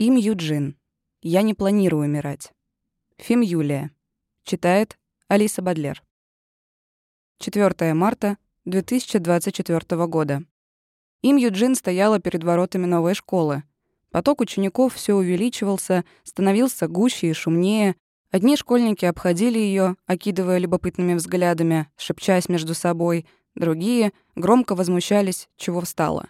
Им Юджин. Я не планирую умирать. Фим Юлия. Читает Алиса Бадлер. 4 марта 2024 года. Им Юджин стояла перед воротами новой школы. Поток учеников все увеличивался, становился гуще и шумнее. Одни школьники обходили ее, окидывая любопытными взглядами, шепчась между собой. Другие громко возмущались, чего встала.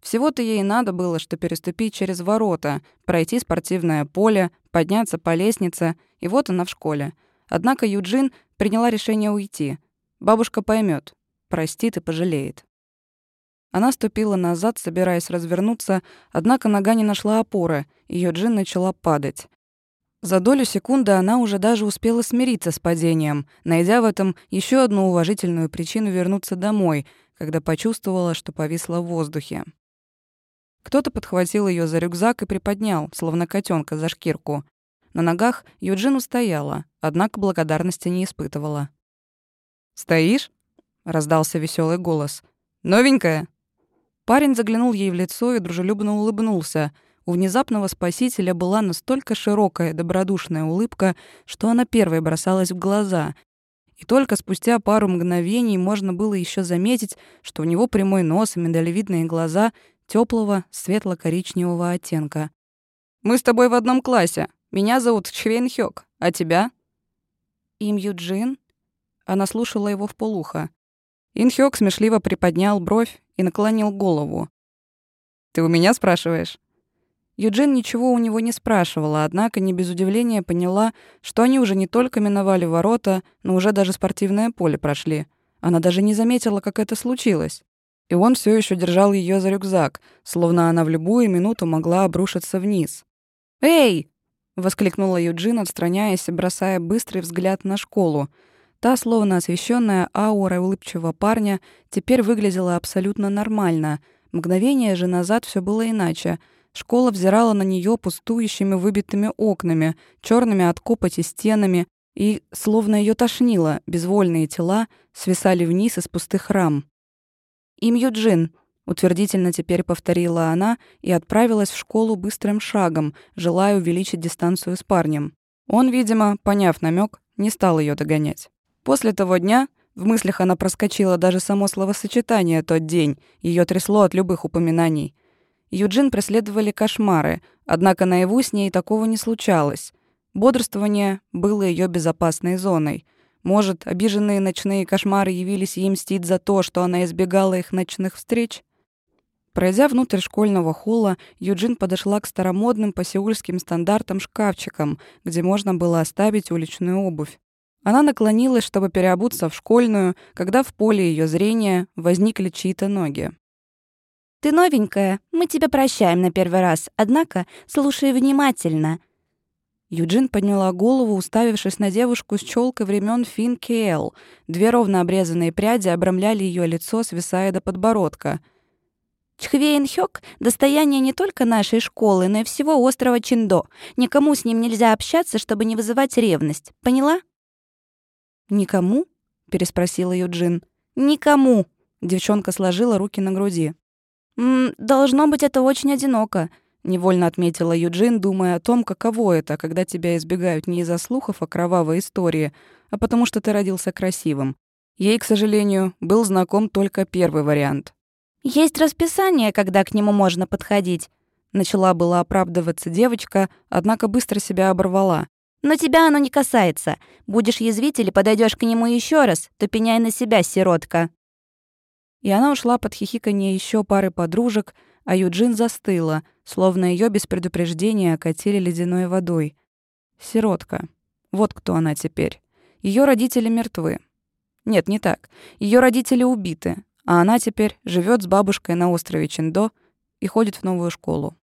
Всего-то ей надо было, что переступить через ворота, пройти спортивное поле, подняться по лестнице, и вот она в школе. Однако Юджин приняла решение уйти. Бабушка поймет, простит и пожалеет. Она ступила назад, собираясь развернуться, однако нога не нашла опоры, и Юджин начала падать. За долю секунды она уже даже успела смириться с падением, найдя в этом еще одну уважительную причину вернуться домой, когда почувствовала, что повисла в воздухе. Кто-то подхватил ее за рюкзак и приподнял, словно котенка за шкирку. На ногах Юджин устояла, однако благодарности не испытывала. «Стоишь?» — раздался веселый голос. «Новенькая?» Парень заглянул ей в лицо и дружелюбно улыбнулся. У внезапного спасителя была настолько широкая добродушная улыбка, что она первой бросалась в глаза. И только спустя пару мгновений можно было еще заметить, что у него прямой нос и миндалевидные глаза теплого светло-коричневого оттенка. «Мы с тобой в одном классе. Меня зовут Чвейн Хёк. А тебя?» «Им Юджин?» Она слушала его в полухо. Инхёк смешливо приподнял бровь и наклонил голову. «Ты у меня спрашиваешь?» Юджин ничего у него не спрашивала, однако не без удивления поняла, что они уже не только миновали ворота, но уже даже спортивное поле прошли. Она даже не заметила, как это случилось. И он все еще держал ее за рюкзак, словно она в любую минуту могла обрушиться вниз. «Эй!» — воскликнула Юджин, отстраняясь и бросая быстрый взгляд на школу. Та, словно освещенная аура улыбчивого парня, теперь выглядела абсолютно нормально. Мгновение же назад все было иначе. Школа взирала на нее пустующими выбитыми окнами, черными от копоти стенами, и, словно ее тошнило, безвольные тела свисали вниз из пустых рам. «Им Юджин», — утвердительно теперь повторила она и отправилась в школу быстрым шагом, желая увеличить дистанцию с парнем. Он, видимо, поняв намек, не стал ее догонять. После того дня в мыслях она проскочила даже само словосочетание «тот день», ее трясло от любых упоминаний. Юджин преследовали кошмары, однако наяву с ней такого не случалось. Бодрствование было ее безопасной зоной — может, обиженные ночные кошмары явились ей мстить за то, что она избегала их ночных встреч? Пройдя внутрь школьного холла, Юджин подошла к старомодным по сеульским стандартам шкафчикам, где можно было оставить уличную обувь. Она наклонилась, чтобы переобуться в школьную, когда в поле ее зрения возникли чьи-то ноги. «Ты новенькая, мы тебя прощаем на первый раз, однако слушай внимательно. Юджин подняла голову, уставившись на девушку с челкой времен Фин Кейл. Две ровно обрезанные пряди обрамляли ее лицо, свисая до подбородка. Чхвейн Хёк — достояние не только нашей школы, но и всего острова Чиндо. Никому с ним нельзя общаться, чтобы не вызывать ревность. Поняла? «Никому?» — переспросила Юджин. «Никому!» — девчонка сложила руки на груди. «М -м, «Должно быть, это очень одиноко. Невольно отметила Юджин, думая о том, каково это, когда тебя избегают не из-за слухов о кровавой истории, а потому что ты родился красивым. Ей, к сожалению, был знаком только первый вариант. «Есть расписание, когда к нему можно подходить», — начала была оправдываться девочка, однако быстро себя оборвала. «Но тебя оно не касается. Будешь язвить или подойдешь к нему еще раз, то пеняй на себя, сиротка». И она ушла под хихиканье еще пары подружек, а Юджин застыла, словно ее без предупреждения окатили ледяной водой. Сиротка. Вот кто она теперь. Ее родители мертвы. Нет, не так. Ее родители убиты, а она теперь живет с бабушкой на острове Чиндо и ходит в новую школу.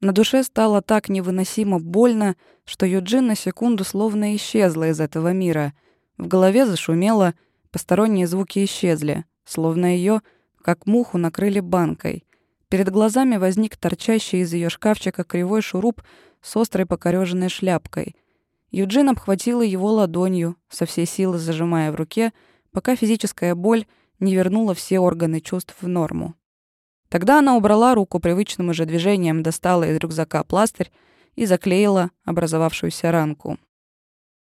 На душе стало так невыносимо больно, что Юджин на секунду словно исчезла из этого мира. В голове зашумело, посторонние звуки исчезли, словно ее, как муху, накрыли банкой. Перед глазами возник торчащий из ее шкафчика кривой шуруп с острой покорёженной шляпкой. Юджин обхватила его ладонью, со всей силы зажимая в руке, пока физическая боль не вернула все органы чувств в норму. Тогда она убрала руку привычным уже движением, достала из рюкзака пластырь и заклеила образовавшуюся ранку.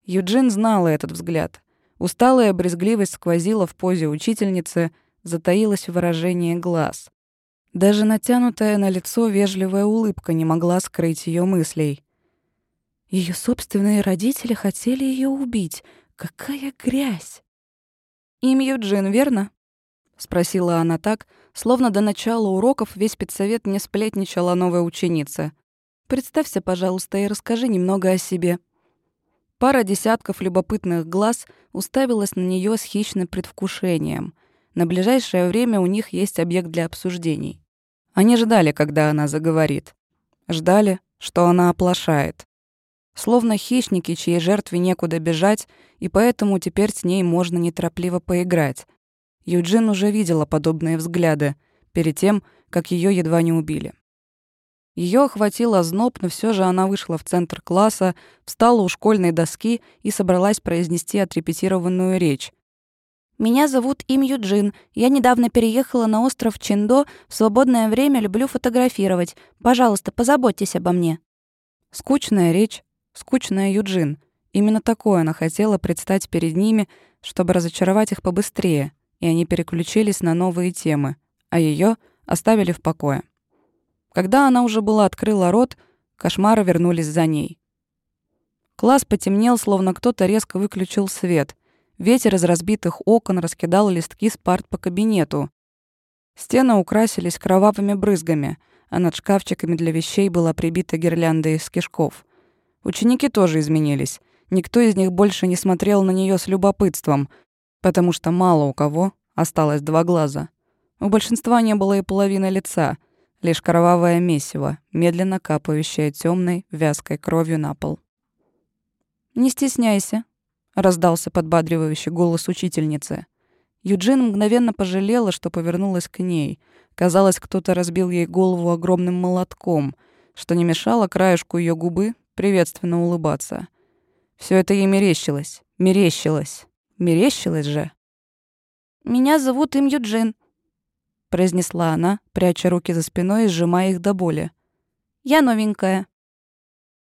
Юджин знала этот взгляд. Усталая брезгливость сквозила в позе учительницы, затаилась в выражении глаз. Даже натянутая на лицо вежливая улыбка не могла скрыть ее мыслей. Ее собственные родители хотели ее убить. Какая грязь! «Им Юджин, верно?» — спросила она так, словно до начала уроков весь спецсовет не сплетничала новая ученица. «Представься, пожалуйста, и расскажи немного о себе». Пара десятков любопытных глаз уставилась на нее с хищным предвкушением. На ближайшее время у них есть объект для обсуждений. Они ждали, когда она заговорит. Ждали, что она оплошает. Словно хищники, чьей жертве некуда бежать, и поэтому теперь с ней можно неторопливо поиграть. Юджин уже видела подобные взгляды перед тем, как ее едва не убили. Ее охватил озноб, но все же она вышла в центр класса, встала у школьной доски и собралась произнести отрепетированную речь. «Меня зовут Им Юджин. Я недавно переехала на остров Чиндо. В свободное время люблю фотографировать. Пожалуйста, позаботьтесь обо мне». Скучная речь, скучная Юджин. Именно такое она хотела предстать перед ними, чтобы разочаровать их побыстрее, и они переключились на новые темы, а ее оставили в покое. Когда она уже была открыла рот, кошмары вернулись за ней. Класс потемнел, словно кто-то резко выключил свет. Ветер из разбитых окон раскидал листки с парт по кабинету. Стены украсились кровавыми брызгами, а над шкафчиками для вещей была прибита гирлянда из кишков. Ученики тоже изменились. Никто из них больше не смотрел на нее с любопытством, потому что мало у кого осталось два глаза. У большинства не было и половины лица — лишь кровавое месиво, медленно капающее темной вязкой кровью на пол. «Не стесняйся», — раздался подбадривающий голос учительницы. Юджин мгновенно пожалела, что повернулась к ней. Казалось, кто-то разбил ей голову огромным молотком, что не мешало краешку ее губы приветственно улыбаться. Все это ей мерещилось, мерещилось, мерещилось же. «Меня зовут Им Юджин», — произнесла она, пряча руки за спиной и сжимая их до боли. «Я новенькая».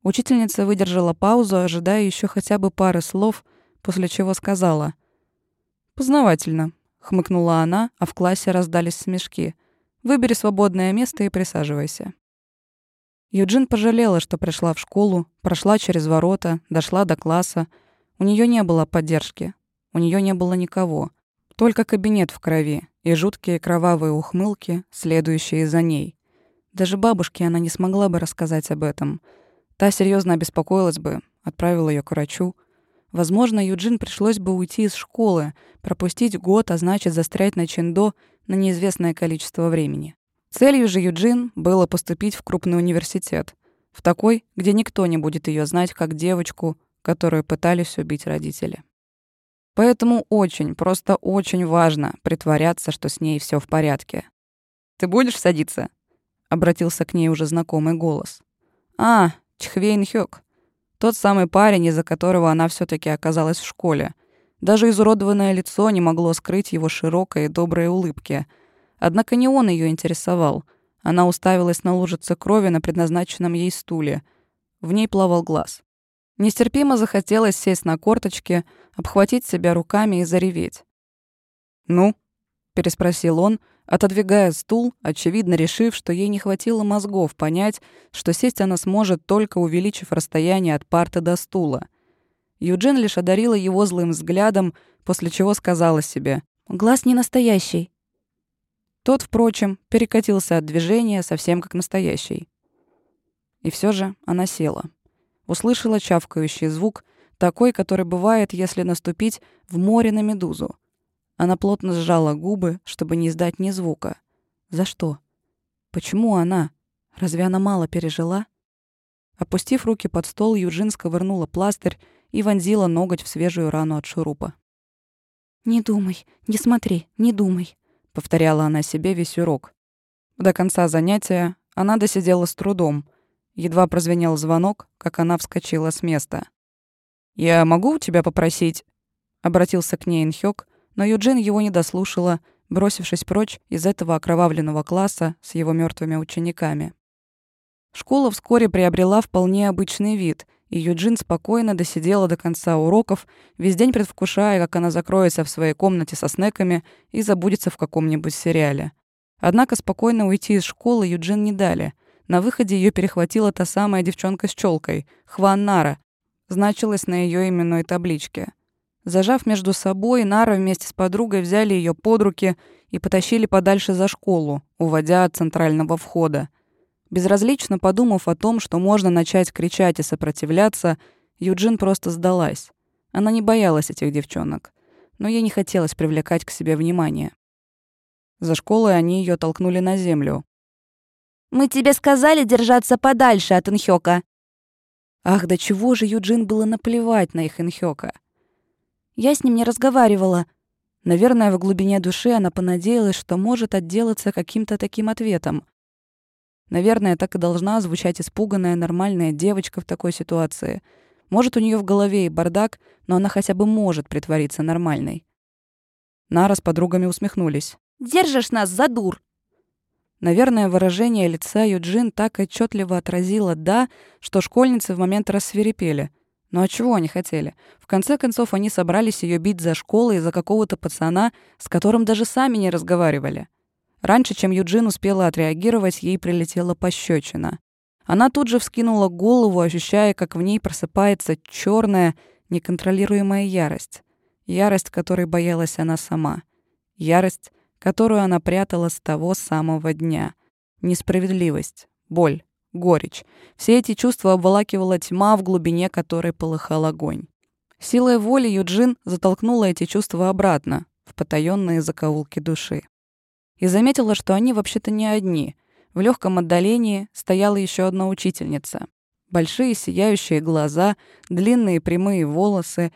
Учительница выдержала паузу, ожидая еще хотя бы пары слов, после чего сказала. «Познавательно», — хмыкнула она, а в классе раздались смешки. «Выбери свободное место и присаживайся». Юджин пожалела, что пришла в школу, прошла через ворота, дошла до класса. У нее не было поддержки. У нее не было никого. Только кабинет в крови и жуткие кровавые ухмылки, следующие за ней. Даже бабушке она не смогла бы рассказать об этом. Та серьезно обеспокоилась бы, отправила ее к врачу. Возможно, Юджин пришлось бы уйти из школы, пропустить год, а значит застрять на Чендо на неизвестное количество времени. Целью же Юджин было поступить в крупный университет, в такой, где никто не будет ее знать как девочку, которую пытались убить родители. Поэтому очень, просто очень важно притворяться, что с ней все в порядке. «Ты будешь садиться?» — обратился к ней уже знакомый голос. «А, Чхвейн Хёк. Тот самый парень, из-за которого она все таки оказалась в школе. Даже изуродованное лицо не могло скрыть его широкой и доброй улыбки. Однако не он ее интересовал. Она уставилась на лужице крови на предназначенном ей стуле. В ней плавал глаз. Нестерпимо захотелось сесть на корточки, обхватить себя руками и зареветь. «Ну?» — переспросил он, отодвигая стул, очевидно решив, что ей не хватило мозгов понять, что сесть она сможет, только увеличив расстояние от парты до стула. Юджин лишь одарила его злым взглядом, после чего сказала себе «Глаз не настоящий». Тот, впрочем, перекатился от движения совсем как настоящий. И все же она села услышала чавкающий звук, такой, который бывает, если наступить в море на медузу. Она плотно сжала губы, чтобы не издать ни звука. За что? Почему она? Разве она мало пережила? Опустив руки под стол, Юджин сковырнула пластырь и вонзила ноготь в свежую рану от шурупа. «Не думай, не смотри, не думай», — повторяла она себе весь урок. До конца занятия она досидела с трудом, Едва прозвенел звонок, как она вскочила с места. «Я могу у тебя попросить?» Обратился к ней Инхёк, но Юджин его не дослушала, бросившись прочь из этого окровавленного класса с его мертвыми учениками. Школа вскоре приобрела вполне обычный вид, и Юджин спокойно досидела до конца уроков, весь день предвкушая, как она закроется в своей комнате со снеками и забудется в каком-нибудь сериале. Однако спокойно уйти из школы Юджин не дали. На выходе ее перехватила та самая девчонка с челкой, Хван Нара, значилась на ее именной табличке. Зажав между собой, Нара вместе с подругой взяли ее под руки и потащили подальше за школу, уводя от центрального входа. Безразлично подумав о том, что можно начать кричать и сопротивляться, Юджин просто сдалась. Она не боялась этих девчонок, но ей не хотелось привлекать к себе внимание. За школой они ее толкнули на землю. «Мы тебе сказали держаться подальше от Инхёка!» Ах, да чего же Юджин было наплевать на их Инхёка? Я с ним не разговаривала. Наверное, в глубине души она понадеялась, что может отделаться каким-то таким ответом. Наверное, так и должна звучать испуганная нормальная девочка в такой ситуации. Может, у нее в голове и бардак, но она хотя бы может притвориться нормальной. Нара с подругами усмехнулись. «Держишь нас за дур!» Наверное, выражение лица Юджин так отчетливо отразило «да», что школьницы в момент рассверепели. Но а чего они хотели? В конце концов, они собрались ее бить за школой из-за какого-то пацана, с которым даже сами не разговаривали. Раньше, чем Юджин успела отреагировать, ей прилетела пощечина. Она тут же вскинула голову, ощущая, как в ней просыпается черная, неконтролируемая ярость. Ярость, которой боялась она сама. Ярость, которую она прятала с того самого дня. Несправедливость, боль, горечь. Все эти чувства обволакивала тьма, в глубине которой полыхал огонь. Силой воли Юджин затолкнула эти чувства обратно, в потаённые закоулки души и заметила, что они вообще-то не одни. В легком отдалении стояла еще одна учительница. Большие сияющие глаза, длинные прямые волосы,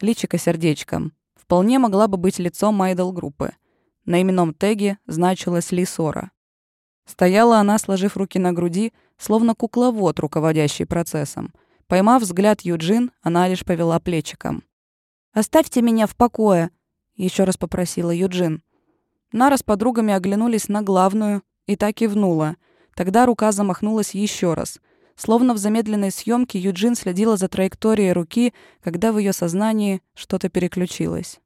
личико сердечком. Вполне могла бы быть лицом айдол-группы. На именном теге значилась Лисора. Стояла она, сложив руки на груди, словно кукловод, руководящий процессом. Поймав взгляд Юджин, она лишь повела плечиком. «Оставьте меня в покое», — еще раз попросила Юджин. Нара с подругами оглянулись на главную и так кивнула. Тогда рука замахнулась еще раз. Словно в замедленной съемке Юджин следила за траекторией руки, когда в ее сознании что-то переключилось.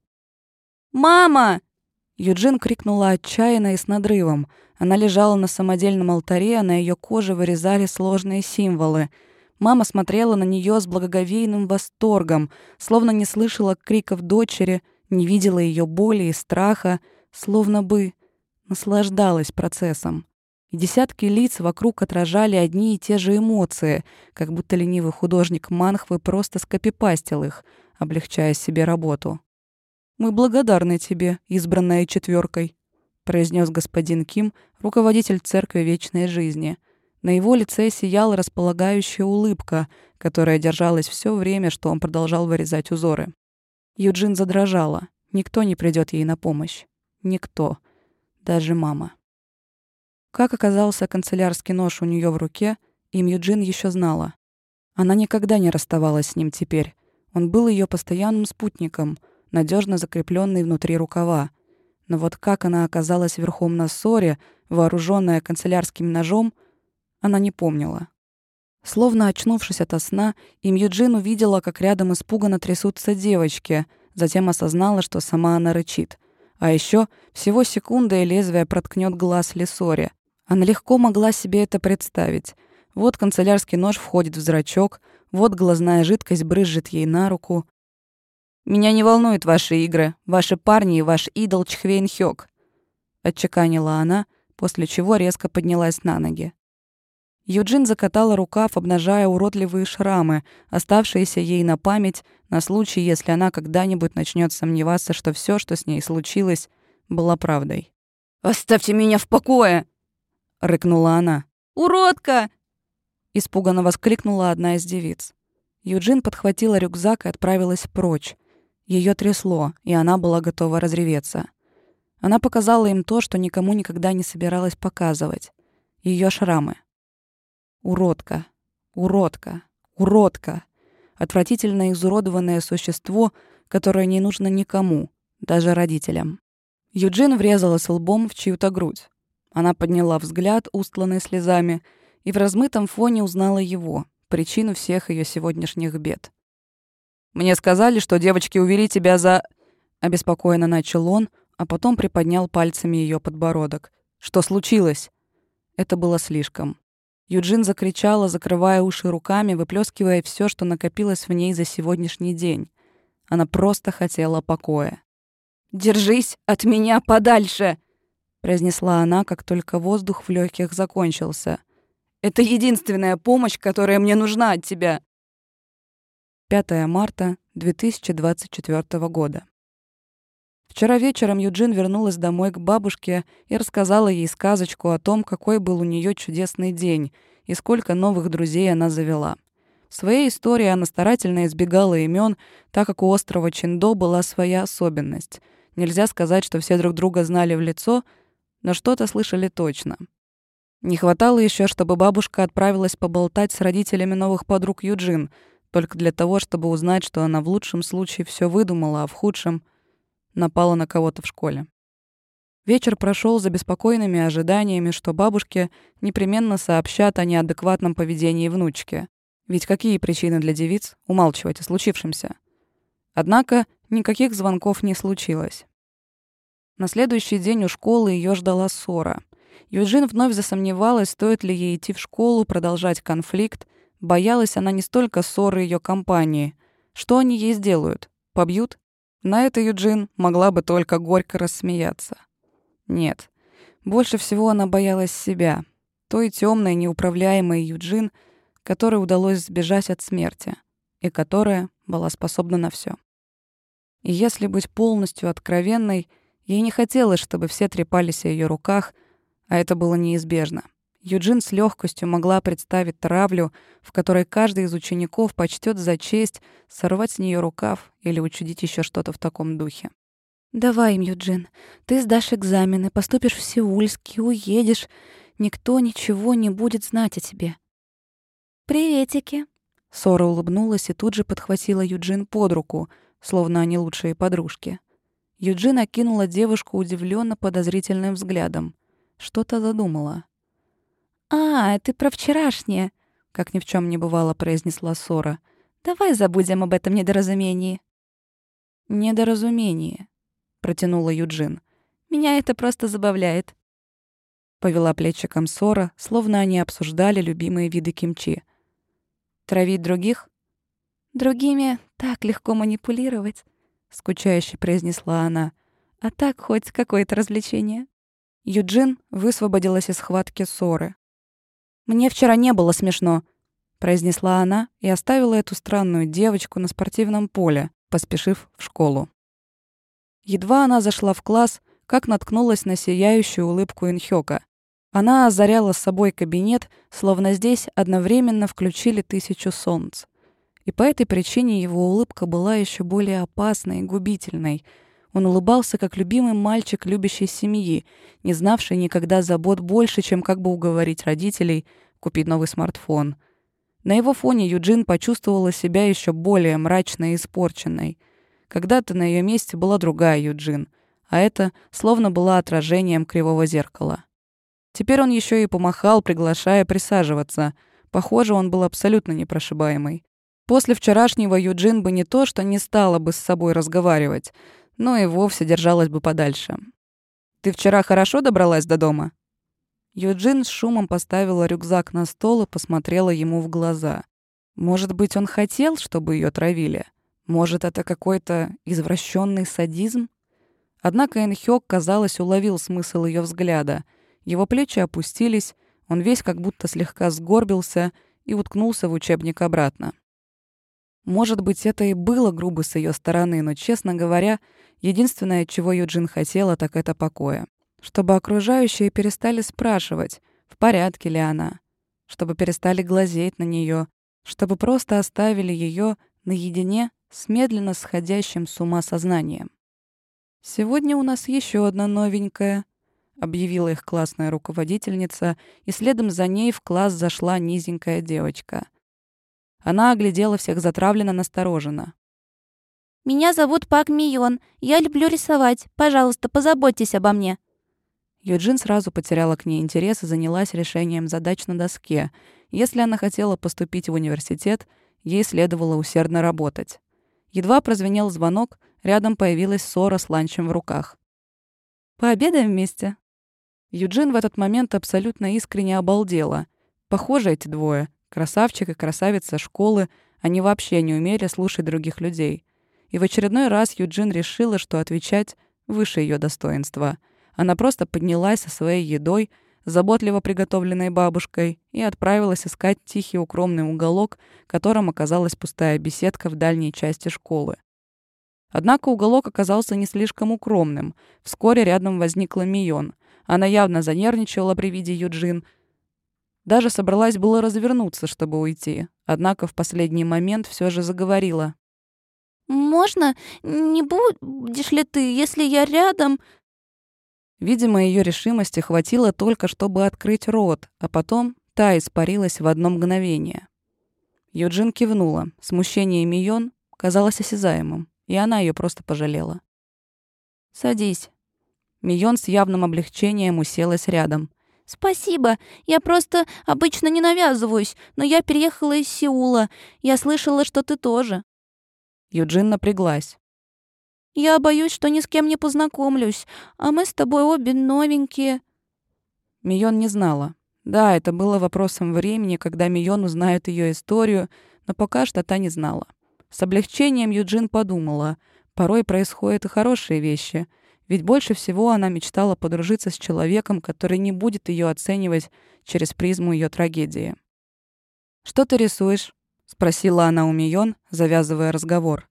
«Мама!» Юджин крикнула отчаянно и с надрывом. Она лежала на самодельном алтаре, а на ее коже вырезали сложные символы. Мама смотрела на нее с благоговейным восторгом, словно не слышала криков дочери, не видела ее боли и страха, словно бы наслаждалась процессом. И десятки лиц вокруг отражали одни и те же эмоции, как будто ленивый художник Манхвы просто скопипастил их, облегчая себе работу. «Мы благодарны тебе, избранная четверкой, произнес господин Ким, руководитель Церкви Вечной Жизни. На его лице сияла располагающая улыбка, которая держалась все время, что он продолжал вырезать узоры. Юджин задрожала. Никто не придет ей на помощь. Никто. Даже мама. Как оказался канцелярский нож у нее в руке, им Юджин еще знала. Она никогда не расставалась с ним теперь. Он был ее постоянным спутником, надежно закрепленный внутри рукава. Но вот как она оказалась верхом на ссоре, вооруженная канцелярским ножом, она не помнила. Словно очнувшись ото сна, им Юджин увидела, как рядом испуганно трясутся девочки, затем осознала, что сама она рычит — а еще всего секунда, и лезвие проткнет глаз Лесоре. Она легко могла себе это представить. Вот канцелярский нож входит в зрачок, вот глазная жидкость брызжет ей на руку. «Меня не волнуют ваши игры, ваши парни и ваш идол Чхвейн Хёк», — отчеканила она, после чего резко поднялась на ноги. Юджин закатала рукав, обнажая уродливые шрамы, оставшиеся ей на память на случай, если она когда-нибудь начнет сомневаться, что все, что с ней случилось, было правдой. «Оставьте меня в покое!» — рыкнула она. «Уродка!» — испуганно воскликнула одна из девиц. Юджин подхватила рюкзак и отправилась прочь. Ее трясло, и она была готова разреветься. Она показала им то, что никому никогда не собиралась показывать. Ее шрамы. Уродка, уродка, уродка отвратительно изуродованное существо, которое не нужно никому, даже родителям. Юджин врезалась лбом в чью-то грудь. Она подняла взгляд, устланный слезами, и в размытом фоне узнала его, причину всех ее сегодняшних бед. «Мне сказали, что девочки увели тебя за...» Обеспокоенно начал он, а потом приподнял пальцами ее подбородок. «Что случилось?» Это было слишком. Юджин закричала, закрывая уши руками, выплескивая все, что накопилось в ней за сегодняшний день. Она просто хотела покоя. «Держись от меня подальше!» произнесла она, как только воздух в легких закончился. «Это единственная помощь, которая мне нужна от тебя!» 5 марта 2024 года. Вчера вечером Юджин вернулась домой к бабушке и рассказала ей сказочку о том, какой был у нее чудесный день и сколько новых друзей она завела. В своей истории она старательно избегала имен, так как у острова Чиндо была своя особенность. Нельзя сказать, что все друг друга знали в лицо, но что-то слышали точно. Не хватало еще, чтобы бабушка отправилась поболтать с родителями новых подруг Юджин, только для того, чтобы узнать, что она в лучшем случае все выдумала, а в худшем — напала на кого-то в школе. Вечер прошел за беспокойными ожиданиями, что бабушке непременно сообщат о неадекватном поведении внучки. Ведь какие причины для девиц умалчивать о случившемся? Однако никаких звонков не случилось. На следующий день у школы ее ждала ссора. Юджин вновь засомневалась, стоит ли ей идти в школу, продолжать конфликт. Боялась она не столько ссоры ее компании. Что они ей сделают? Побьют? На это Юджин могла бы только горько рассмеяться. Нет, больше всего она боялась себя, той темной, неуправляемой Юджин, которой удалось сбежать от смерти и которая была способна на все. И если быть полностью откровенной, ей не хотелось, чтобы все трепались о ее руках, а это было неизбежно. Юджин с легкостью могла представить травлю, в которой каждый из учеников почтет за честь сорвать с нее рукав или учудить еще что-то в таком духе. «Давай, Юджин, ты сдашь экзамены, поступишь в Сеульский, уедешь. Никто ничего не будет знать о тебе». «Приветики!» Сора улыбнулась и тут же подхватила Юджин под руку, словно они лучшие подружки. Юджин окинула девушку удивленно подозрительным взглядом. Что-то задумала. «А, ты про вчерашнее», — как ни в чем не бывало, произнесла Сора. «Давай забудем об этом недоразумении». «Недоразумение», — протянула Юджин. «Меня это просто забавляет». Повела плечиком Сора, словно они обсуждали любимые виды кимчи. «Травить других?» «Другими так легко манипулировать», — скучающе произнесла она. «А так хоть какое-то развлечение». Юджин высвободилась из схватки Соры. «Мне вчера не было смешно», — произнесла она и оставила эту странную девочку на спортивном поле, поспешив в школу. Едва она зашла в класс, как наткнулась на сияющую улыбку Инхёка. Она озаряла с собой кабинет, словно здесь одновременно включили тысячу солнц. И по этой причине его улыбка была еще более опасной и губительной. Он улыбался, как любимый мальчик любящей семьи, не знавший никогда забот больше, чем как бы уговорить родителей купить новый смартфон. На его фоне Юджин почувствовала себя еще более мрачной и испорченной. Когда-то на ее месте была другая Юджин, а это словно было отражением кривого зеркала. Теперь он еще и помахал, приглашая присаживаться. Похоже, он был абсолютно непрошибаемый. После вчерашнего Юджин бы не то, что не стала бы с собой разговаривать, но и вовсе держалась бы подальше. «Ты вчера хорошо добралась до дома?» Юджин с шумом поставила рюкзак на стол и посмотрела ему в глаза. Может быть, он хотел, чтобы ее травили? Может, это какой-то извращенный садизм? Однако Энхёк, казалось, уловил смысл ее взгляда. Его плечи опустились, он весь как будто слегка сгорбился и уткнулся в учебник обратно. Может быть, это и было грубо с ее стороны, но, честно говоря, единственное, чего Юджин хотела, так это покоя чтобы окружающие перестали спрашивать, в порядке ли она, чтобы перестали глазеть на нее, чтобы просто оставили ее наедине с медленно сходящим с ума сознанием. «Сегодня у нас еще одна новенькая», — объявила их классная руководительница, и следом за ней в класс зашла низенькая девочка. Она оглядела всех затравленно настороженно. Меня зовут Пак Мион. Я люблю рисовать. Пожалуйста, позаботьтесь обо мне». Юджин сразу потеряла к ней интерес и занялась решением задач на доске. Если она хотела поступить в университет, ей следовало усердно работать. Едва прозвенел звонок, рядом появилась Сора с ланчем в руках. «Пообедаем вместе?» Юджин в этот момент абсолютно искренне обалдела. Похоже, эти двое, красавчик и красавица школы, они вообще не умели слушать других людей. И в очередной раз Юджин решила, что отвечать выше ее достоинства. Она просто поднялась со своей едой, заботливо приготовленной бабушкой, и отправилась искать тихий укромный уголок, которым оказалась пустая беседка в дальней части школы. Однако уголок оказался не слишком укромным. Вскоре рядом возникла Мион. Она явно занервничала при виде Юджин. Даже собралась было развернуться, чтобы уйти. Однако в последний момент все же заговорила. «Можно? Не будешь ли ты, если я рядом?» Видимо, ее решимости хватило только, чтобы открыть рот, а потом та испарилась в одно мгновение. Юджин кивнула. Смущение Мион казалось осязаемым, и она ее просто пожалела. «Садись», Мион с явным облегчением уселась рядом. «Спасибо. Я просто обычно не навязываюсь, но я переехала из Сеула. Я слышала, что ты тоже». Юджин напряглась. «Я боюсь, что ни с кем не познакомлюсь, а мы с тобой обе новенькие». Мион не знала. Да, это было вопросом времени, когда Мион узнает ее историю, но пока что та не знала. С облегчением Юджин подумала. Порой происходят и хорошие вещи — ведь больше всего она мечтала подружиться с человеком, который не будет ее оценивать через призму ее трагедии. «Что ты рисуешь?» — спросила она у Мион, завязывая разговор.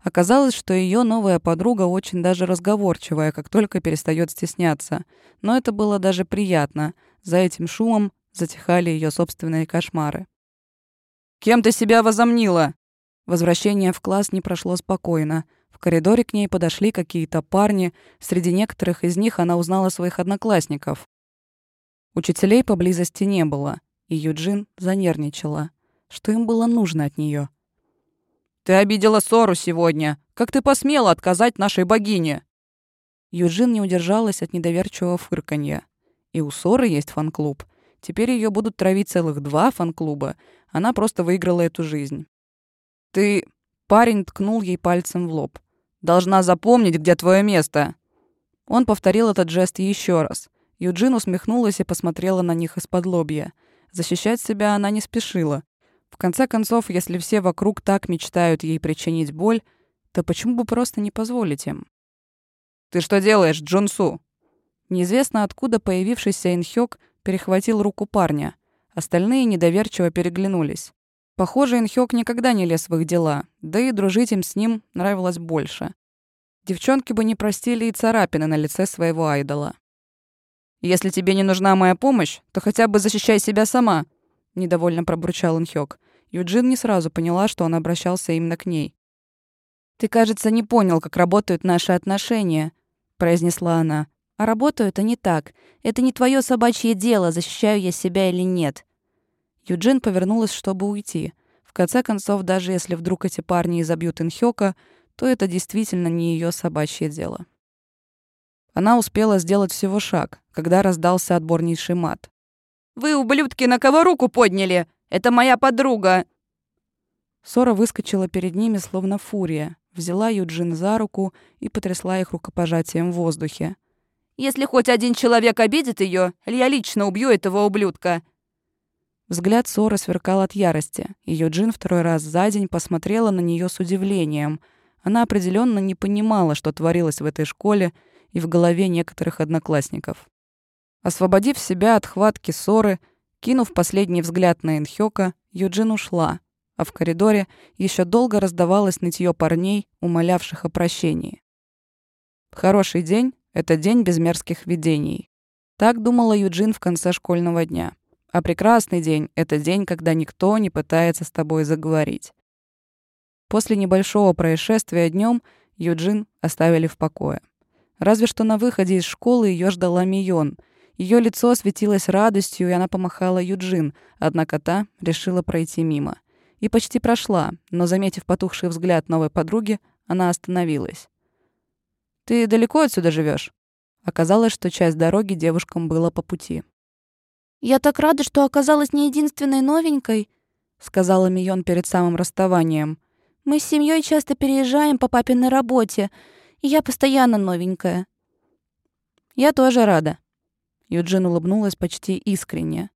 Оказалось, что ее новая подруга очень даже разговорчивая, как только перестает стесняться. Но это было даже приятно. За этим шумом затихали ее собственные кошмары. «Кем ты себя возомнила?» Возвращение в класс не прошло спокойно. В коридоре к ней подошли какие-то парни, среди некоторых из них она узнала своих одноклассников. Учителей поблизости не было, и Юджин занервничала. Что им было нужно от нее? «Ты обидела Сору сегодня! Как ты посмела отказать нашей богине?» Юджин не удержалась от недоверчивого фырканья. И у Соры есть фан-клуб. Теперь ее будут травить целых два фан-клуба. Она просто выиграла эту жизнь. «Ты Парень ткнул ей пальцем в лоб. «Должна запомнить, где твое место!» Он повторил этот жест еще раз. Юджин усмехнулась и посмотрела на них из-под лобья. Защищать себя она не спешила. В конце концов, если все вокруг так мечтают ей причинить боль, то почему бы просто не позволить им? «Ты что делаешь, Джунсу?» Неизвестно откуда появившийся Инхёк перехватил руку парня. Остальные недоверчиво переглянулись. Похоже, Инхёк никогда не лез в их дела, да и дружить им с ним нравилось больше. Девчонки бы не простили и царапины на лице своего айдола. «Если тебе не нужна моя помощь, то хотя бы защищай себя сама», — недовольно пробурчал Инхёк. Юджин не сразу поняла, что он обращался именно к ней. «Ты, кажется, не понял, как работают наши отношения», — произнесла она. «А работают они так. Это не твое собачье дело, защищаю я себя или нет. Юджин повернулась, чтобы уйти. В конце концов, даже если вдруг эти парни изобьют Инхёка, то это действительно не ее собачье дело. Она успела сделать всего шаг, когда раздался отборнейший мат. «Вы, ублюдки, на кого руку подняли? Это моя подруга!» Сора выскочила перед ними, словно фурия, взяла Юджин за руку и потрясла их рукопожатием в воздухе. «Если хоть один человек обидит ее, я лично убью этого ублюдка. Взгляд Соры сверкал от ярости. Ее Джин второй раз за день посмотрела на нее с удивлением. Она определенно не понимала, что творилось в этой школе и в голове некоторых одноклассников. Освободив себя от хватки Соры, кинув последний взгляд на Инхёка, Юджин ушла, а в коридоре еще долго раздавалось нытье парней, умолявших о прощении. Хороший день — это день без мерзких видений. Так думала Юджин в конце школьного дня. А прекрасный день — это день, когда никто не пытается с тобой заговорить. После небольшого происшествия днем Юджин оставили в покое. Разве что на выходе из школы ее ждала Мион. Ее лицо светилось радостью, и она помахала Юджин, однако та решила пройти мимо. И почти прошла, но, заметив потухший взгляд новой подруги, она остановилась. «Ты далеко отсюда живешь? Оказалось, что часть дороги девушкам было по пути. «Я так рада, что оказалась не единственной новенькой», — сказала Мион перед самым расставанием. «Мы с семьей часто переезжаем по папиной работе, и я постоянно новенькая». «Я тоже рада». Юджин улыбнулась почти искренне.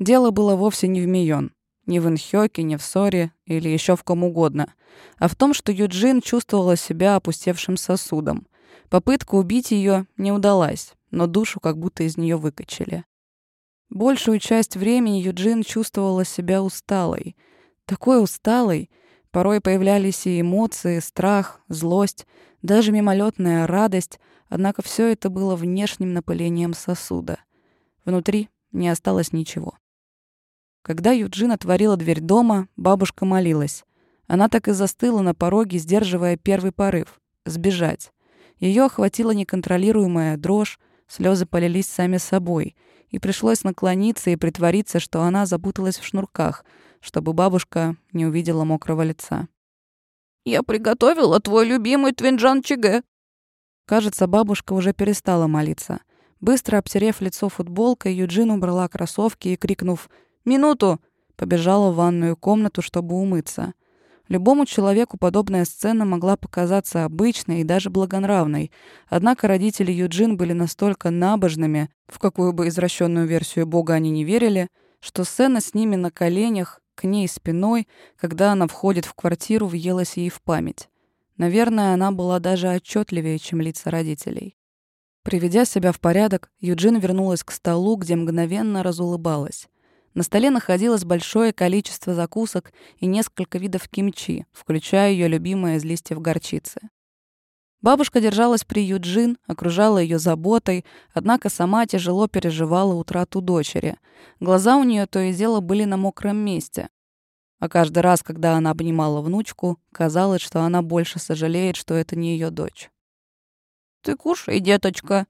Дело было вовсе не в Мион, не в Инхёке, не в Соре или еще в ком угодно, а в том, что Юджин чувствовала себя опустевшим сосудом. Попытка убить ее не удалась, но душу как будто из нее выкачали. Большую часть времени Юджин чувствовала себя усталой. Такой усталой. Порой появлялись и эмоции, страх, злость, даже мимолетная радость, однако все это было внешним напылением сосуда. Внутри не осталось ничего. Когда Юджин отворила дверь дома, бабушка молилась. Она так и застыла на пороге, сдерживая первый порыв — сбежать. Ее охватила неконтролируемая дрожь, слезы полились сами собой — и пришлось наклониться и притвориться, что она запуталась в шнурках, чтобы бабушка не увидела мокрого лица. «Я приготовила твой любимый твинджан чиге». Кажется, бабушка уже перестала молиться. Быстро обтерев лицо футболкой, Юджин убрала кроссовки и, крикнув «Минуту!», побежала в ванную комнату, чтобы умыться. Любому человеку подобная сцена могла показаться обычной и даже благонравной. Однако родители Юджин были настолько набожными, в какую бы извращенную версию Бога они не верили, что сцена с ними на коленях, к ней спиной, когда она входит в квартиру, въелась ей в память. Наверное, она была даже отчетливее, чем лица родителей. Приведя себя в порядок, Юджин вернулась к столу, где мгновенно разулыбалась. На столе находилось большое количество закусок и несколько видов кимчи, включая ее любимое из листьев горчицы. Бабушка держалась при Юджин, окружала ее заботой, однако сама тяжело переживала утрату дочери. Глаза у нее то и дело были на мокром месте. А каждый раз, когда она обнимала внучку, казалось, что она больше сожалеет, что это не ее дочь. «Ты кушай, деточка!»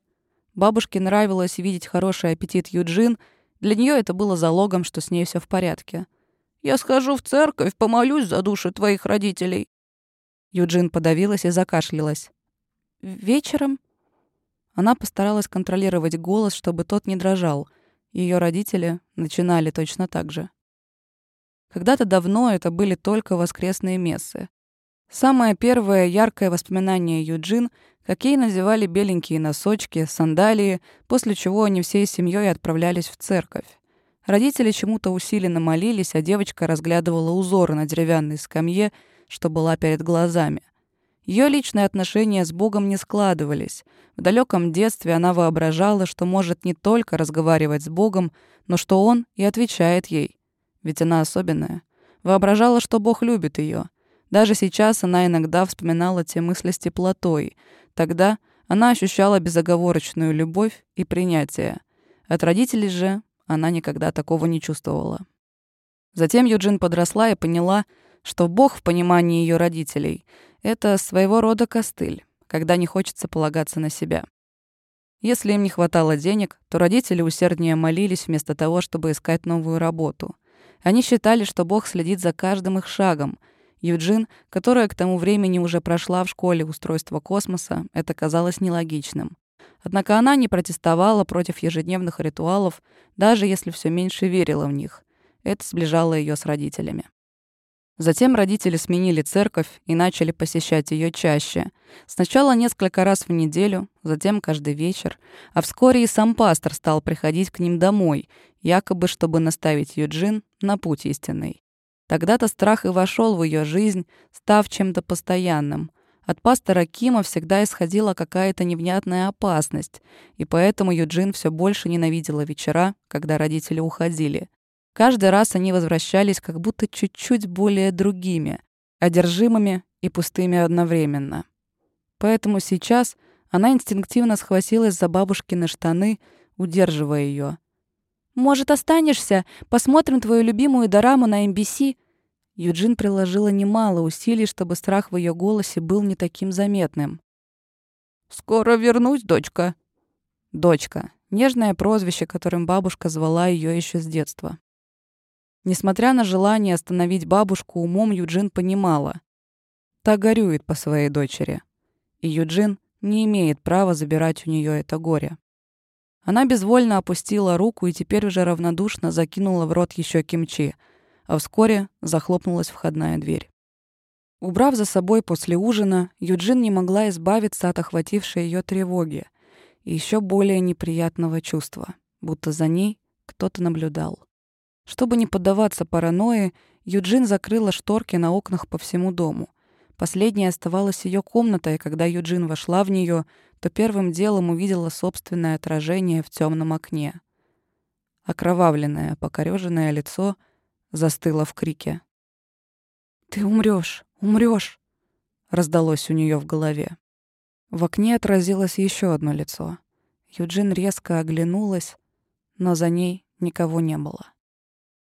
Бабушке нравилось видеть хороший аппетит Юджин — для нее это было залогом, что с ней все в порядке. «Я схожу в церковь, помолюсь за души твоих родителей». Юджин подавилась и закашлялась. «Вечером?» Она постаралась контролировать голос, чтобы тот не дрожал. Ее родители начинали точно так же. Когда-то давно это были только воскресные мессы. Самое первое яркое воспоминание Юджин как ей надевали беленькие носочки, сандалии, после чего они всей семьей отправлялись в церковь. Родители чему-то усиленно молились, а девочка разглядывала узоры на деревянной скамье, что была перед глазами. Ее личные отношения с Богом не складывались. В далеком детстве она воображала, что может не только разговаривать с Богом, но что Он и отвечает ей. Ведь она особенная. Воображала, что Бог любит ее. Даже сейчас она иногда вспоминала те мысли с теплотой, Тогда она ощущала безоговорочную любовь и принятие. От родителей же она никогда такого не чувствовала. Затем Юджин подросла и поняла, что Бог в понимании ее родителей — это своего рода костыль, когда не хочется полагаться на себя. Если им не хватало денег, то родители усерднее молились вместо того, чтобы искать новую работу. Они считали, что Бог следит за каждым их шагом — Юджин, которая к тому времени уже прошла в школе устройства космоса, это казалось нелогичным. Однако она не протестовала против ежедневных ритуалов, даже если все меньше верила в них. Это сближало ее с родителями. Затем родители сменили церковь и начали посещать ее чаще. Сначала несколько раз в неделю, затем каждый вечер, а вскоре и сам пастор стал приходить к ним домой, якобы чтобы наставить Юджин на путь истинный. Тогда-то страх и вошел в ее жизнь, став чем-то постоянным. От пастора Кима всегда исходила какая-то невнятная опасность, и поэтому Юджин все больше ненавидела вечера, когда родители уходили. Каждый раз они возвращались как будто чуть-чуть более другими, одержимыми и пустыми одновременно. Поэтому сейчас она инстинктивно схватилась за бабушкины штаны, удерживая ее. «Может, останешься? Посмотрим твою любимую дораму на MBC?» Юджин приложила немало усилий, чтобы страх в ее голосе был не таким заметным. «Скоро вернусь, дочка». «Дочка» — нежное прозвище, которым бабушка звала ее еще с детства. Несмотря на желание остановить бабушку, умом Юджин понимала. Та горюет по своей дочери. И Юджин не имеет права забирать у нее это горе. Она безвольно опустила руку и теперь уже равнодушно закинула в рот еще кимчи, а вскоре захлопнулась входная дверь. Убрав за собой после ужина, Юджин не могла избавиться от охватившей ее тревоги и еще более неприятного чувства, будто за ней кто-то наблюдал. Чтобы не поддаваться паранойи, Юджин закрыла шторки на окнах по всему дому. Последняя оставалась ее комнатой, и когда Юджин вошла в нее, то первым делом увидела собственное отражение в темном окне. Окровавленное, покореженное лицо застыло в крике. «Ты умрешь, умрешь! раздалось у нее в голове. В окне отразилось еще одно лицо. Юджин резко оглянулась, но за ней никого не было.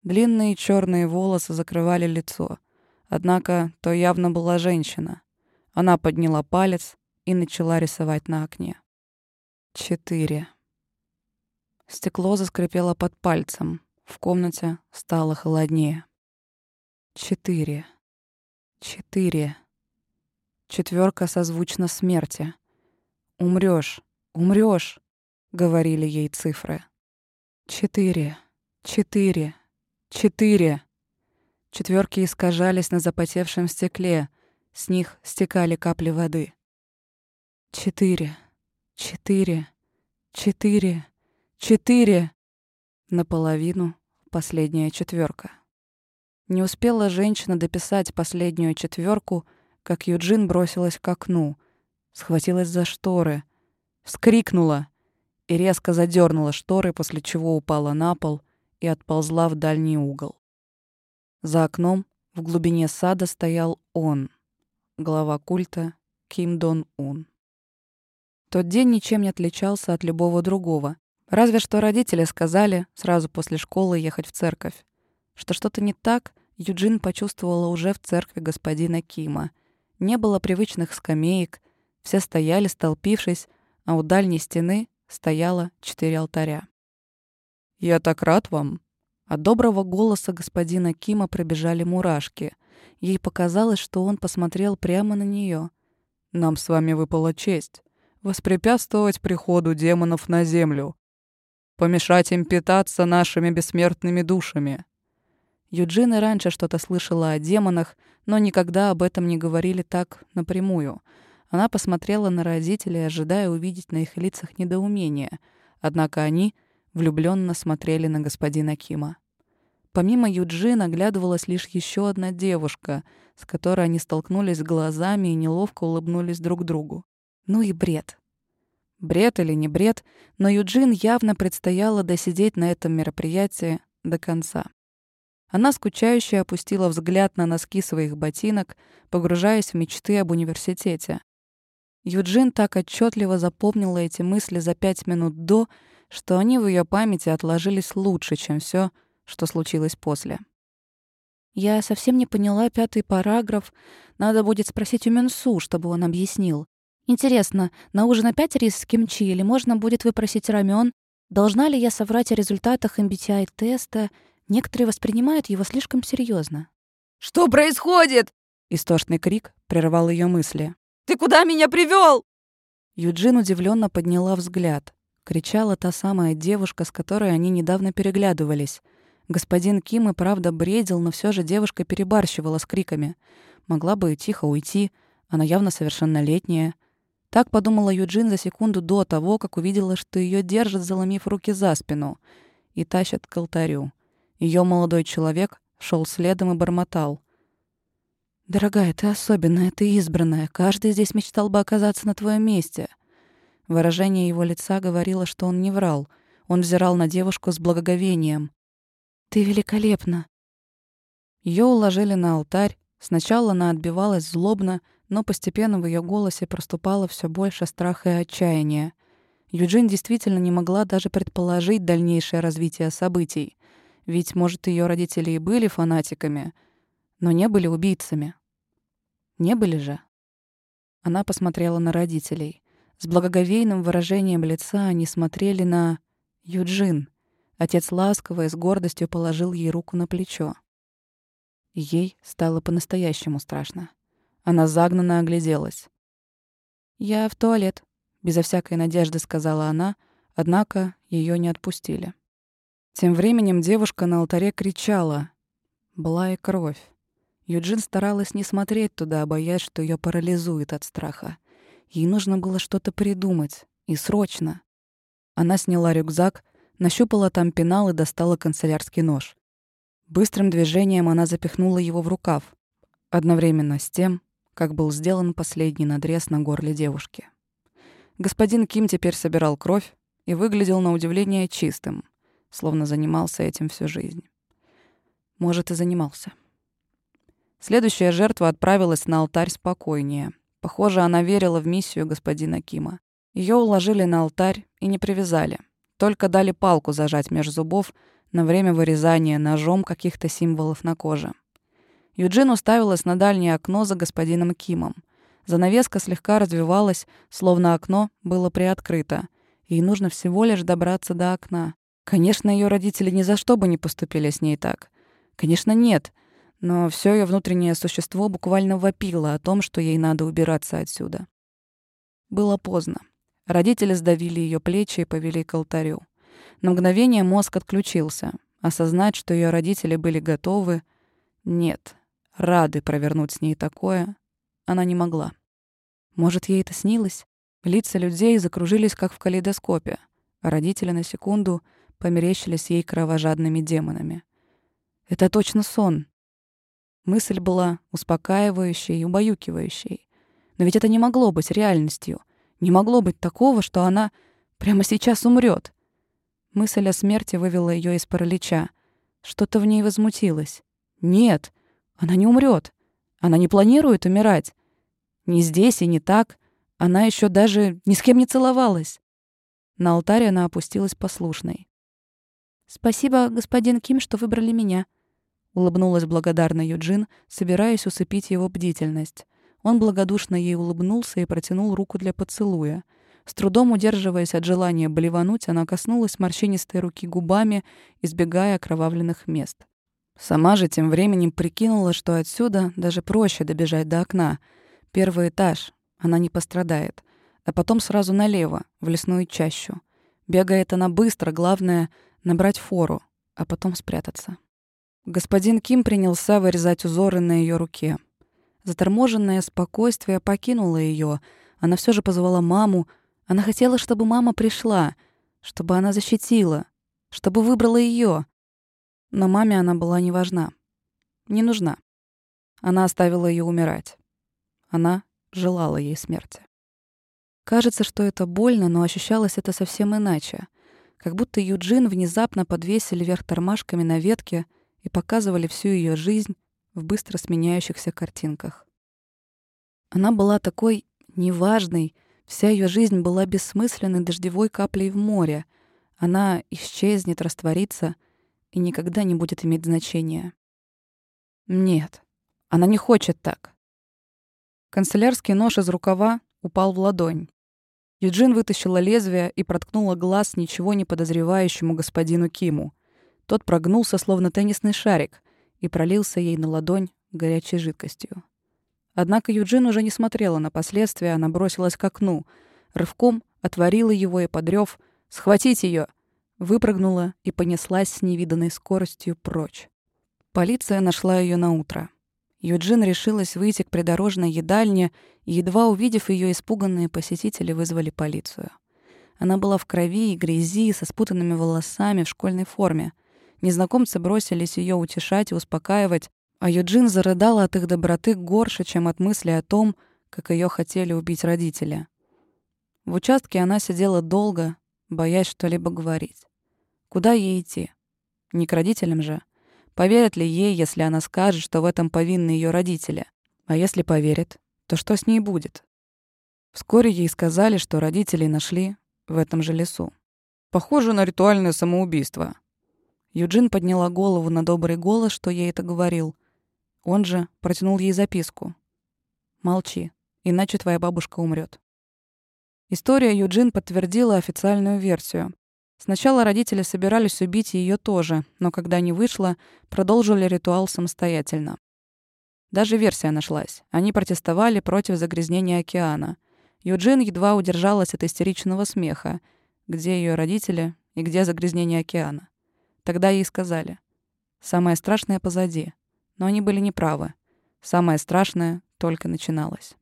Длинные черные волосы закрывали лицо, однако то явно была женщина. Она подняла палец и начала рисовать на окне. Четыре. Стекло заскрипело под пальцем. В комнате стало холоднее. Четыре. Четыре. Четверка созвучна смерти. Умрёшь, умрёшь, говорили ей цифры. Четыре. Четыре. Четыре. Четверки искажались на запотевшем стекле. С них стекали капли воды. Четыре, четыре, четыре, четыре. Наполовину последняя четверка. Не успела женщина дописать последнюю четверку, как Юджин бросилась к окну, схватилась за шторы, вскрикнула и резко задернула шторы, после чего упала на пол и отползла в дальний угол. За окном в глубине сада стоял он, глава культа Ким Дон Ун. Тот день ничем не отличался от любого другого. Разве что родители сказали сразу после школы ехать в церковь. Что что-то не так, Юджин почувствовала уже в церкви господина Кима. Не было привычных скамеек, все стояли, столпившись, а у дальней стены стояло четыре алтаря. «Я так рад вам!» От доброго голоса господина Кима пробежали мурашки. Ей показалось, что он посмотрел прямо на нее. «Нам с вами выпала честь воспрепятствовать приходу демонов на землю, помешать им питаться нашими бессмертными душами. Юджин раньше что-то слышала о демонах, но никогда об этом не говорили так напрямую. Она посмотрела на родителей, ожидая увидеть на их лицах недоумение. Однако они влюбленно смотрели на господина Кима. Помимо Юджин оглядывалась лишь еще одна девушка, с которой они столкнулись глазами и неловко улыбнулись друг другу. Ну и бред. Бред или не бред, но Юджин явно предстояло досидеть на этом мероприятии до конца. Она скучающе опустила взгляд на носки своих ботинок, погружаясь в мечты об университете. Юджин так отчетливо запомнила эти мысли за пять минут до, что они в ее памяти отложились лучше, чем все, что случилось после. «Я совсем не поняла пятый параграф. Надо будет спросить у Мюнсу, чтобы он объяснил. Интересно, на ужин опять рис с кимчи или можно будет выпросить рамен? Должна ли я соврать о результатах MBTI-теста? Некоторые воспринимают его слишком серьезно. «Что происходит?» Истошный крик прервал ее мысли. «Ты куда меня привел? Юджин удивленно подняла взгляд. Кричала та самая девушка, с которой они недавно переглядывались. Господин Ким и правда бредил, но все же девушка перебарщивала с криками. Могла бы тихо уйти, она явно совершеннолетняя. Так подумала Юджин за секунду до того, как увидела, что ее держат, заломив руки за спину, и тащат к алтарю. Ее молодой человек шел следом и бормотал. «Дорогая, ты особенная, ты избранная. Каждый здесь мечтал бы оказаться на твоем месте». Выражение его лица говорило, что он не врал. Он взирал на девушку с благоговением. «Ты великолепна». Ее уложили на алтарь. Сначала она отбивалась злобно, но постепенно в ее голосе проступало все больше страха и отчаяния. Юджин действительно не могла даже предположить дальнейшее развитие событий. Ведь, может, ее родители и были фанатиками, но не были убийцами. Не были же. Она посмотрела на родителей. С благоговейным выражением лица они смотрели на Юджин. Отец ласково и с гордостью положил ей руку на плечо. Ей стало по-настоящему страшно. Она загнанно огляделась. «Я в туалет», — безо всякой надежды сказала она, однако ее не отпустили. Тем временем девушка на алтаре кричала. Была и кровь. Юджин старалась не смотреть туда, боясь, что ее парализует от страха. Ей нужно было что-то придумать. И срочно. Она сняла рюкзак, нащупала там пенал и достала канцелярский нож. Быстрым движением она запихнула его в рукав, одновременно с тем, как был сделан последний надрез на горле девушки. Господин Ким теперь собирал кровь и выглядел на удивление чистым, словно занимался этим всю жизнь. Может, и занимался. Следующая жертва отправилась на алтарь спокойнее. Похоже, она верила в миссию господина Кима. Ее уложили на алтарь и не привязали. Только дали палку зажать меж зубов на время вырезания ножом каких-то символов на коже. Юджин уставилась на дальнее окно за господином Кимом. Занавеска слегка развивалась, словно окно было приоткрыто. Ей нужно всего лишь добраться до окна. Конечно, ее родители ни за что бы не поступили с ней так. Конечно, нет — но все ее внутреннее существо буквально вопило о том, что ей надо убираться отсюда. Было поздно. Родители сдавили ее плечи и повели к алтарю. На мгновение мозг отключился. Осознать, что ее родители были готовы, нет, рады провернуть с ней такое, она не могла. Может, ей это снилось? Лица людей закружились, как в калейдоскопе, а родители на секунду померещились ей кровожадными демонами. Это точно сон, Мысль была успокаивающей и убаюкивающей. Но ведь это не могло быть реальностью. Не могло быть такого, что она прямо сейчас умрет. Мысль о смерти вывела ее из паралича. Что-то в ней возмутилось. Нет, она не умрет. Она не планирует умирать. Не здесь и не так. Она еще даже ни с кем не целовалась. На алтаре она опустилась послушной. «Спасибо, господин Ким, что выбрали меня», Улыбнулась благодарно Юджин, собираясь усыпить его бдительность. Он благодушно ей улыбнулся и протянул руку для поцелуя. С трудом удерживаясь от желания блевануть, она коснулась морщинистой руки губами, избегая окровавленных мест. Сама же тем временем прикинула, что отсюда даже проще добежать до окна. Первый этаж, она не пострадает. А потом сразу налево, в лесную чащу. Бегает она быстро, главное — набрать фору, а потом спрятаться. Господин Ким принялся вырезать узоры на ее руке. Заторможенное спокойствие покинуло ее. Она все же позвала маму. Она хотела, чтобы мама пришла, чтобы она защитила, чтобы выбрала ее. Но маме она была не важна. Не нужна. Она оставила ее умирать. Она желала ей смерти. Кажется, что это больно, но ощущалось это совсем иначе. Как будто Юджин внезапно подвесили вверх тормашками на ветке — и показывали всю ее жизнь в быстро сменяющихся картинках. Она была такой неважной, вся ее жизнь была бессмысленной дождевой каплей в море. Она исчезнет, растворится и никогда не будет иметь значения. Нет, она не хочет так. Канцелярский нож из рукава упал в ладонь. Юджин вытащила лезвие и проткнула глаз ничего не подозревающему господину Киму. Тот прогнулся, словно теннисный шарик, и пролился ей на ладонь горячей жидкостью. Однако Юджин уже не смотрела на последствия, она бросилась к окну, рывком отворила его и подрёв «Схватить ее! Выпрыгнула и понеслась с невиданной скоростью прочь. Полиция нашла ее на утро. Юджин решилась выйти к придорожной едальне, и, едва увидев ее, испуганные посетители вызвали полицию. Она была в крови и грязи, со спутанными волосами, в школьной форме — Незнакомцы бросились ее утешать и успокаивать, а Юджин зарыдала от их доброты горше, чем от мысли о том, как ее хотели убить родители. В участке она сидела долго, боясь что-либо говорить. Куда ей идти? Не к родителям же. Поверят ли ей, если она скажет, что в этом повинны ее родители? А если поверят, то что с ней будет? Вскоре ей сказали, что родителей нашли в этом же лесу. Похоже на ритуальное самоубийство, Юджин подняла голову на добрый голос, что ей это говорил. Он же протянул ей записку. «Молчи, иначе твоя бабушка умрет. История Юджин подтвердила официальную версию. Сначала родители собирались убить ее тоже, но когда не вышло, продолжили ритуал самостоятельно. Даже версия нашлась. Они протестовали против загрязнения океана. Юджин едва удержалась от истеричного смеха. Где ее родители и где загрязнение океана? Тогда ей сказали. Самое страшное позади. Но они были неправы. Самое страшное только начиналось.